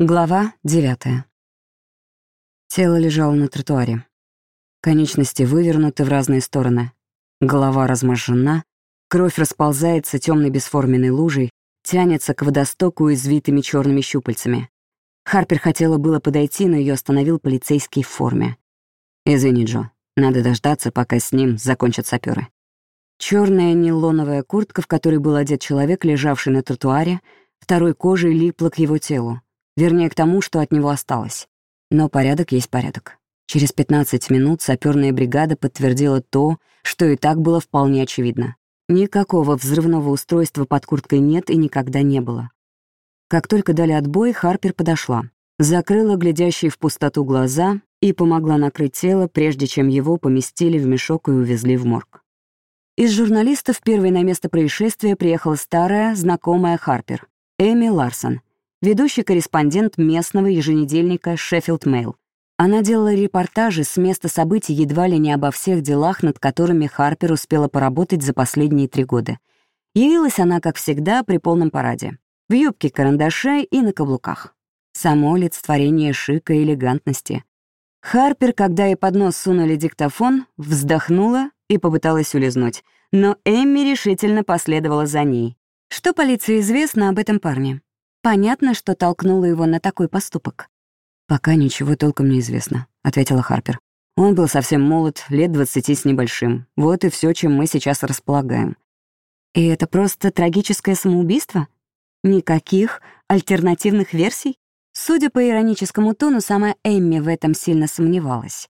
Глава девятая. Тело лежало на тротуаре. Конечности вывернуты в разные стороны. Голова разможжена, кровь расползается темной бесформенной лужей, тянется к водостоку извитыми черными щупальцами. Харпер хотела было подойти, но ее остановил полицейский в форме. «Извини, Джо, надо дождаться, пока с ним закончат саперы. Черная нейлоновая куртка, в которой был одет человек, лежавший на тротуаре, второй кожей липла к его телу. Вернее, к тому, что от него осталось. Но порядок есть порядок. Через 15 минут саперная бригада подтвердила то, что и так было вполне очевидно. Никакого взрывного устройства под курткой нет и никогда не было. Как только дали отбой, Харпер подошла, закрыла глядящие в пустоту глаза и помогла накрыть тело, прежде чем его поместили в мешок и увезли в морг. Из журналистов первой на место происшествия приехала старая, знакомая Харпер, Эми Ларсон, ведущий корреспондент местного еженедельника «Шеффилд Мэйл». Она делала репортажи с места событий едва ли не обо всех делах, над которыми Харпер успела поработать за последние три года. Явилась она, как всегда, при полном параде. В юбке карандаше и на каблуках. Само олицетворение шика и элегантности. Харпер, когда ей под нос сунули диктофон, вздохнула и попыталась улизнуть, но Эмми решительно последовала за ней. Что полиции известно об этом парне? Понятно, что толкнуло его на такой поступок. «Пока ничего толком не известно», — ответила Харпер. «Он был совсем молод, лет двадцати с небольшим. Вот и все, чем мы сейчас располагаем». «И это просто трагическое самоубийство? Никаких альтернативных версий?» Судя по ироническому тону, сама Эмми в этом сильно сомневалась.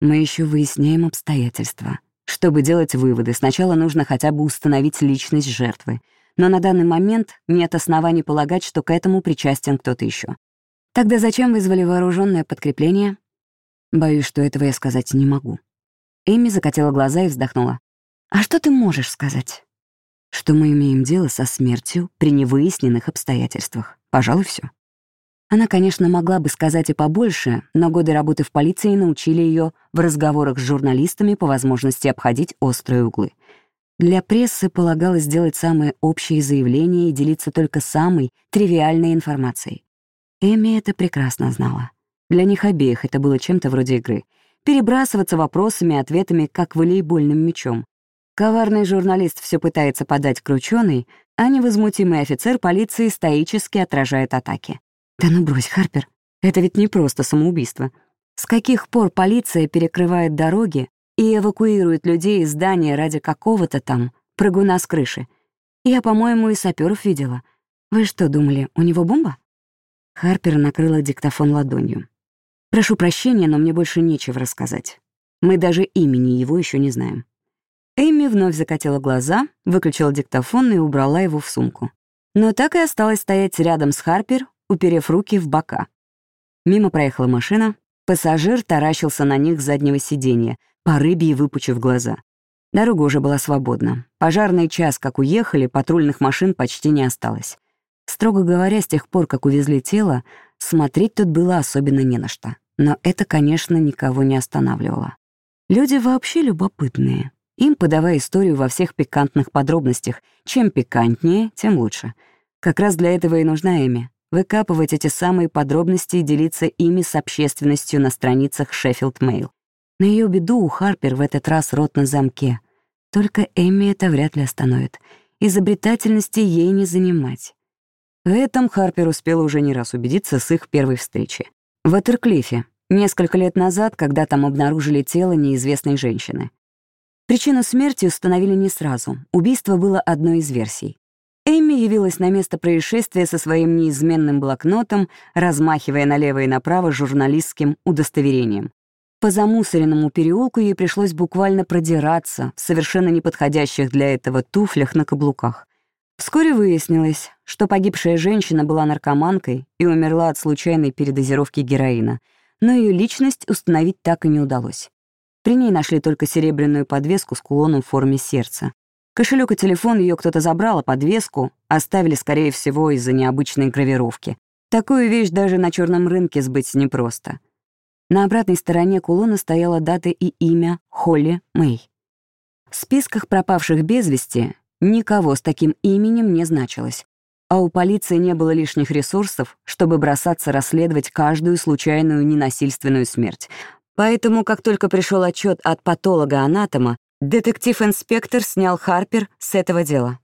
«Мы еще выясняем обстоятельства. Чтобы делать выводы, сначала нужно хотя бы установить личность жертвы но на данный момент нет оснований полагать, что к этому причастен кто-то еще. Тогда зачем вызвали вооруженное подкрепление? Боюсь, что этого я сказать не могу. Эми закатила глаза и вздохнула. «А что ты можешь сказать?» «Что мы имеем дело со смертью при невыясненных обстоятельствах. Пожалуй, все. Она, конечно, могла бы сказать и побольше, но годы работы в полиции научили ее в разговорах с журналистами по возможности обходить острые углы — для прессы полагалось сделать самые общие заявления и делиться только самой тривиальной информацией. Эми это прекрасно знала. Для них обеих это было чем-то вроде игры. Перебрасываться вопросами и ответами, как волейбольным мячом. Коварный журналист все пытается подать крученый, а невозмутимый офицер полиции стоически отражает атаки. Да ну брось, Харпер, это ведь не просто самоубийство. С каких пор полиция перекрывает дороги, и эвакуирует людей из здания ради какого-то там прыгуна с крыши. Я, по-моему, и саперов видела. Вы что, думали, у него бомба?» Харпер накрыла диктофон ладонью. «Прошу прощения, но мне больше нечего рассказать. Мы даже имени его еще не знаем». Эми вновь закатила глаза, выключила диктофон и убрала его в сумку. Но так и осталась стоять рядом с Харпер, уперев руки в бока. Мимо проехала машина, пассажир таращился на них с заднего сиденья, по рыбье выпучив глаза. Дорога уже была свободна. Пожарный час, как уехали, патрульных машин почти не осталось. Строго говоря, с тех пор, как увезли тело, смотреть тут было особенно не на что. Но это, конечно, никого не останавливало. Люди вообще любопытные. Им подавай историю во всех пикантных подробностях. Чем пикантнее, тем лучше. Как раз для этого и нужна Эми. Выкапывать эти самые подробности и делиться ими с общественностью на страницах Sheffield Mail. На ее беду у Харпер в этот раз рот на замке. Только Эмми это вряд ли остановит. Изобретательности ей не занимать. В этом Харпер успела уже не раз убедиться с их первой встречи. В Этерклифе, несколько лет назад, когда там обнаружили тело неизвестной женщины. Причину смерти установили не сразу. Убийство было одной из версий. Эмми явилась на место происшествия со своим неизменным блокнотом, размахивая налево и направо журналистским удостоверением. По замусоренному переулку ей пришлось буквально продираться в совершенно неподходящих для этого туфлях на каблуках. Вскоре выяснилось, что погибшая женщина была наркоманкой и умерла от случайной передозировки героина, но ее личность установить так и не удалось. При ней нашли только серебряную подвеску с кулоном в форме сердца. Кошелек и телефон ее кто-то забрал, а подвеску оставили, скорее всего, из-за необычной гравировки. Такую вещь даже на черном рынке сбыть непросто. На обратной стороне кулона стояла дата и имя Холли Мэй. В списках пропавших без вести никого с таким именем не значилось. а у полиции не было лишних ресурсов, чтобы бросаться расследовать каждую случайную ненасильственную смерть. Поэтому, как только пришел отчет от патолога-анатома, детектив-инспектор снял Харпер с этого дела.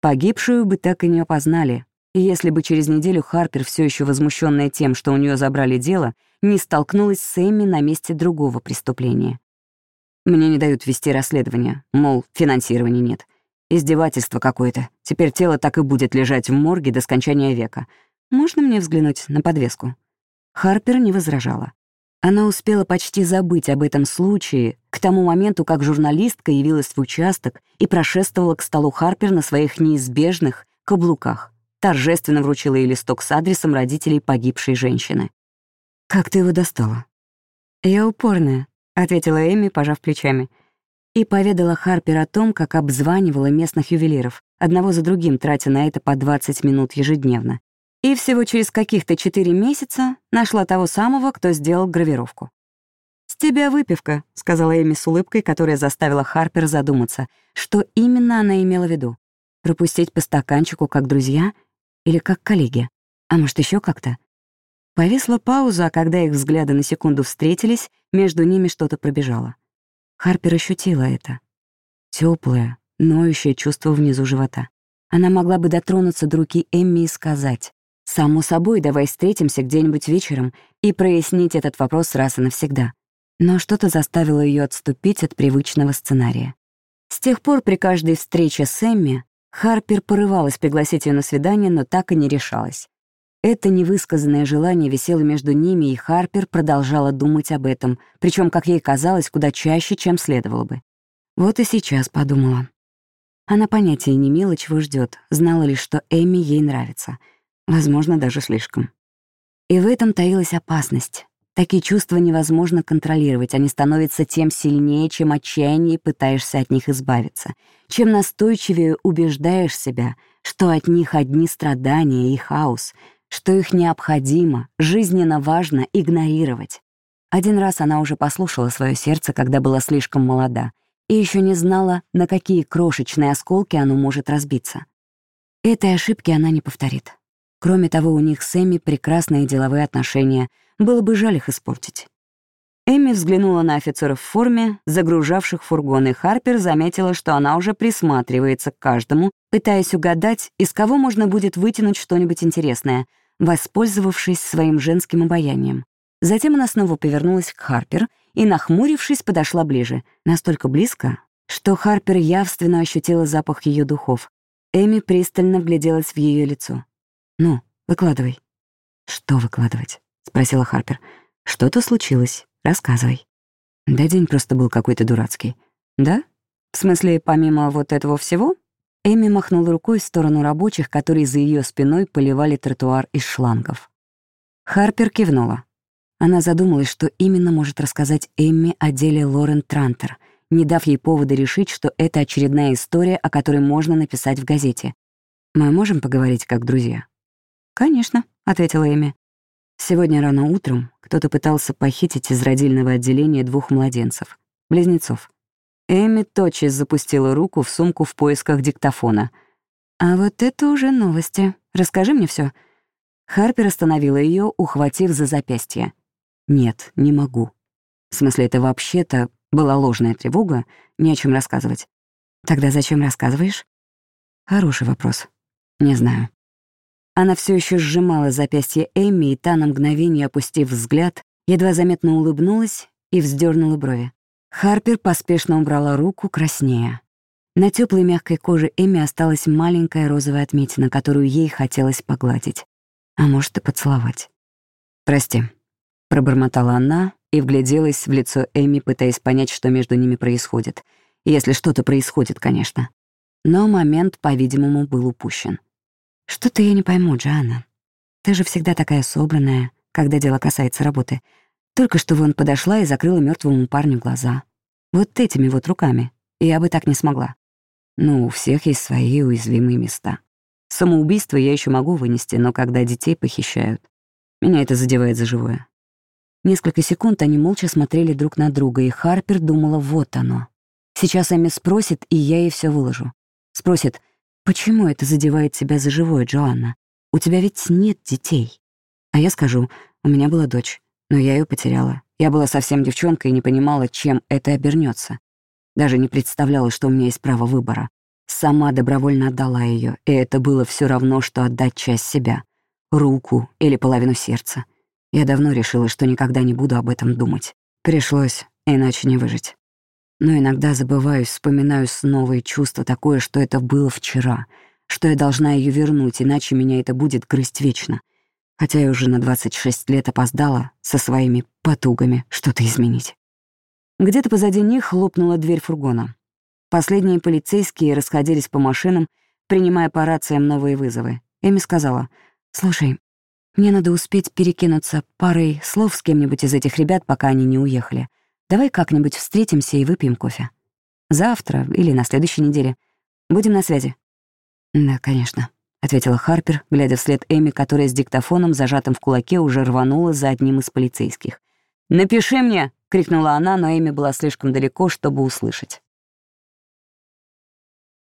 Погибшую бы так и не опознали, если бы через неделю Харпер, все еще возмущенная тем, что у нее забрали дело, не столкнулась с Эмми на месте другого преступления. Мне не дают вести расследование, мол, финансирования нет. Издевательство какое-то. Теперь тело так и будет лежать в морге до скончания века. Можно мне взглянуть на подвеску?» Харпер не возражала. Она успела почти забыть об этом случае к тому моменту, как журналистка явилась в участок и прошествовала к столу Харпер на своих неизбежных каблуках. Торжественно вручила ей листок с адресом родителей погибшей женщины. «Как ты его достала?» «Я упорная», — ответила Эми, пожав плечами и поведала Харпер о том, как обзванивала местных ювелиров, одного за другим тратя на это по 20 минут ежедневно. И всего через каких-то четыре месяца нашла того самого, кто сделал гравировку. «С тебя выпивка», — сказала Эми с улыбкой, которая заставила Харпер задуматься, что именно она имела в виду. Пропустить по стаканчику как друзья или как коллеги? А может, еще как-то? Повисла пауза, а когда их взгляды на секунду встретились, между ними что-то пробежало. Харпер ощутила это. Теплое, ноющее чувство внизу живота. Она могла бы дотронуться до руки Эмми и сказать, «Само собой, давай встретимся где-нибудь вечером и прояснить этот вопрос раз и навсегда». Но что-то заставило ее отступить от привычного сценария. С тех пор при каждой встрече с Эмми Харпер порывалась пригласить ее на свидание, но так и не решалась. Это невысказанное желание висело между ними, и Харпер продолжала думать об этом, причем, как ей казалось, куда чаще, чем следовало бы. Вот и сейчас подумала. Она понятия не имела, чего ждет, знала лишь, что Эми ей нравится. Возможно, даже слишком. И в этом таилась опасность. Такие чувства невозможно контролировать, они становятся тем сильнее, чем отчаяннее пытаешься от них избавиться, чем настойчивее убеждаешь себя, что от них одни страдания и хаос — что их необходимо, жизненно важно игнорировать. Один раз она уже послушала свое сердце, когда была слишком молода, и еще не знала, на какие крошечные осколки оно может разбиться. Этой ошибки она не повторит. Кроме того, у них с Эми прекрасные деловые отношения, было бы жаль их испортить. Эми взглянула на офицеров в форме, загружавших фургон, и Харпер заметила, что она уже присматривается к каждому, пытаясь угадать, из кого можно будет вытянуть что-нибудь интересное, воспользовавшись своим женским обаянием. Затем она снова повернулась к Харпер и, нахмурившись, подошла ближе, настолько близко, что Харпер явственно ощутила запах ее духов. Эми пристально вгляделась в ее лицо. «Ну, выкладывай». «Что выкладывать?» — спросила Харпер. «Что-то случилось. Рассказывай». «Да день просто был какой-то дурацкий». «Да? В смысле, помимо вот этого всего?» Эми махнула рукой в сторону рабочих, которые за ее спиной поливали тротуар из шлангов. Харпер кивнула. Она задумалась, что именно может рассказать Эмми о деле Лорен Трантер, не дав ей повода решить, что это очередная история, о которой можно написать в газете. «Мы можем поговорить как друзья?» «Конечно», — ответила Эми. Сегодня рано утром кто-то пытался похитить из родильного отделения двух младенцев, близнецов. Эми тотчас запустила руку в сумку в поисках диктофона. «А вот это уже новости. Расскажи мне все. Харпер остановила ее, ухватив за запястье. «Нет, не могу. В смысле, это вообще-то была ложная тревога, не о чем рассказывать. Тогда зачем рассказываешь?» «Хороший вопрос. Не знаю». Она все еще сжимала запястье Эмми, и та, на мгновение опустив взгляд, едва заметно улыбнулась и вздернула брови. Харпер поспешно убрала руку, краснея. На теплой мягкой коже Эми осталась маленькая розовая отметина, которую ей хотелось погладить. А может, и поцеловать. «Прости», — пробормотала она и вгляделась в лицо Эми, пытаясь понять, что между ними происходит. Если что-то происходит, конечно. Но момент, по-видимому, был упущен. «Что-то я не пойму, Джоанна. Ты же всегда такая собранная, когда дело касается работы. Только что вон подошла и закрыла мертвому парню глаза. Вот этими вот руками. Я бы так не смогла. Ну, у всех есть свои уязвимые места. Самоубийство я еще могу вынести, но когда детей похищают, меня это задевает за живое. Несколько секунд они молча смотрели друг на друга, и Харпер думала, вот оно. Сейчас Эми спросит, и я ей все выложу. Спросит, Почему это задевает тебя за живое, Джоанна? У тебя ведь нет детей. А я скажу, у меня была дочь, но я ее потеряла. Я была совсем девчонкой и не понимала, чем это обернется. Даже не представляла, что у меня есть право выбора. Сама добровольно отдала ее, и это было все равно, что отдать часть себя. Руку или половину сердца. Я давно решила, что никогда не буду об этом думать. Пришлось, иначе не выжить. Но иногда забываюсь, вспоминаю снова и чувство такое, что это было вчера, что я должна ее вернуть, иначе меня это будет грызть вечно. Хотя я уже на 26 лет опоздала со своими потугами что-то изменить. Где-то позади них хлопнула дверь фургона. Последние полицейские расходились по машинам, принимая по рациям новые вызовы. Эми сказала, «Слушай, мне надо успеть перекинуться парой слов с кем-нибудь из этих ребят, пока они не уехали. Давай как-нибудь встретимся и выпьем кофе. Завтра или на следующей неделе. Будем на связи». «Да, конечно», — ответила Харпер, глядя вслед Эми, которая с диктофоном, зажатым в кулаке, уже рванула за одним из полицейских. «Напиши мне!» — крикнула она, но Эми была слишком далеко, чтобы услышать.